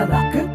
Alakın